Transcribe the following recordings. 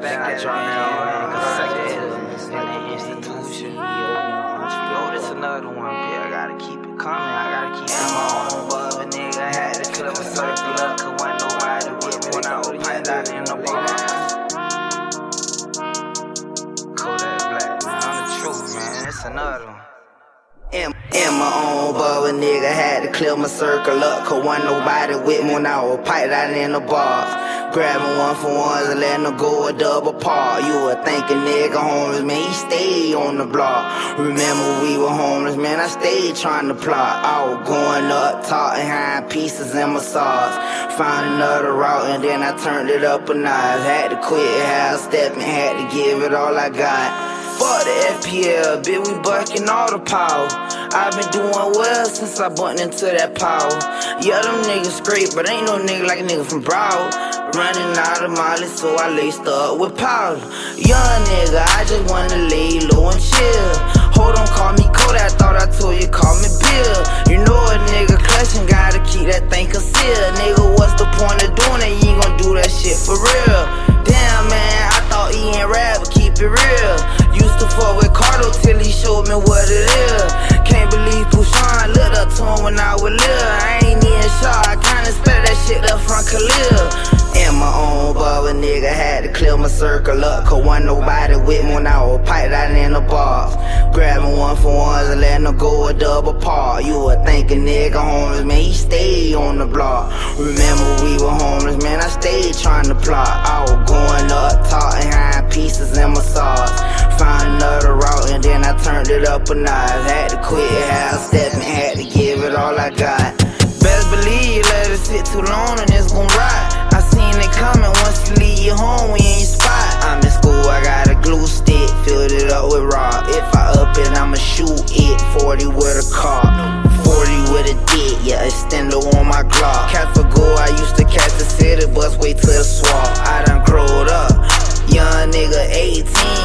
Then I dropped down consecutive in the institution. No, this another one, bitch. I gotta keep it coming. I gotta keep it on. Above a nigga had to clip a circle up. Cause when nobody with me when I was piped out in the bar. Kodak Black, man. I'm the truth, man. It's another one. In, in my own bubble, nigga had to clear my circle up. Cause wasn't nobody with me when I was piped out in the bars. Grabbing one for ones and letting them go a double part. You would think a nigga homeless, man, he stayed on the block. Remember we were homeless, man, I stayed trying to plot. I was going up, talking behind pieces in my sauce. Found another route and then I turned it up a notch. Had to quit, half stepping, had to give it all I got. Fuck the FPL, bitch, we bucking all the power. I've been doing well since I bumped into that power. Yeah, them niggas great, but ain't no nigga like a nigga from Broward. Running out of Molly, so I laced up with powder. Young nigga, I just wanna lay low and chill. Hold on, call me Kodak, thought I told you, call me Bill. You know a nigga clutching, gotta keep that thing concealed. Nigga, what's the point of doing it? You ain't gon' do that shit for real. Damn, man, I thought he ain't rap, but keep it real. Used to fuck with Cardo till he showed me what it is. Can't believe Pushan looked up to him when I was little. I ain't even sure, I kinda spell that shit up from Khalil. In my own bubble, nigga had to clear my circle up. Cause wasn't nobody with me when I was piped out in the bars. Grabbing one for ones and letting them go a double part. You would think a nigga homeless, man, he stayed on the block. Remember we were homeless, man, I stayed trying to plot. I was going up, talking behind pieces in my sauce. Found another route and then I turned it up a notch. Had to quit, half stepping, had to give it all I got. Best believe, let it sit too long and it's gon' ride. I seen it coming once you leave your home, we ain't spot. I'm in school, I got a glue stick, filled it up with rock. If I up it, I'ma shoot it. 40 with a car, 40 with a dick, yeah, extendo on my Glock. Cat for go, I used to catch the city bus, wait till the swap. I done growed up, young nigga 18.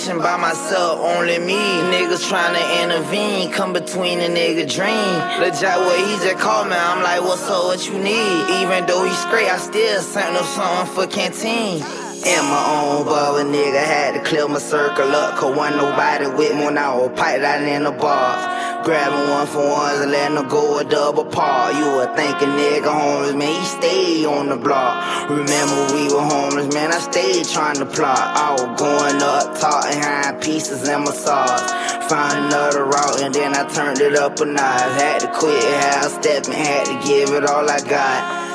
Mission by myself, only me. Niggas tryna intervene, come between a nigga dream. The job where he just called me, I'm like, what's up, what you need? Even though he's straight, I still sent him something for canteen. In my own bubble, nigga had to clear my circle up. Cause wasn't nobody with me when I was piped out in the bars. Grabbing one for ones and letting them go a double part. You a nigga homeless, man, he stayed on the block. Remember we were homeless, man, I stayed trying to plot. I was going up, talking behind pieces my sauce. Found another route and then I turned it up a notch. Had to quit, half stepping, had to give it all I got.